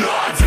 Not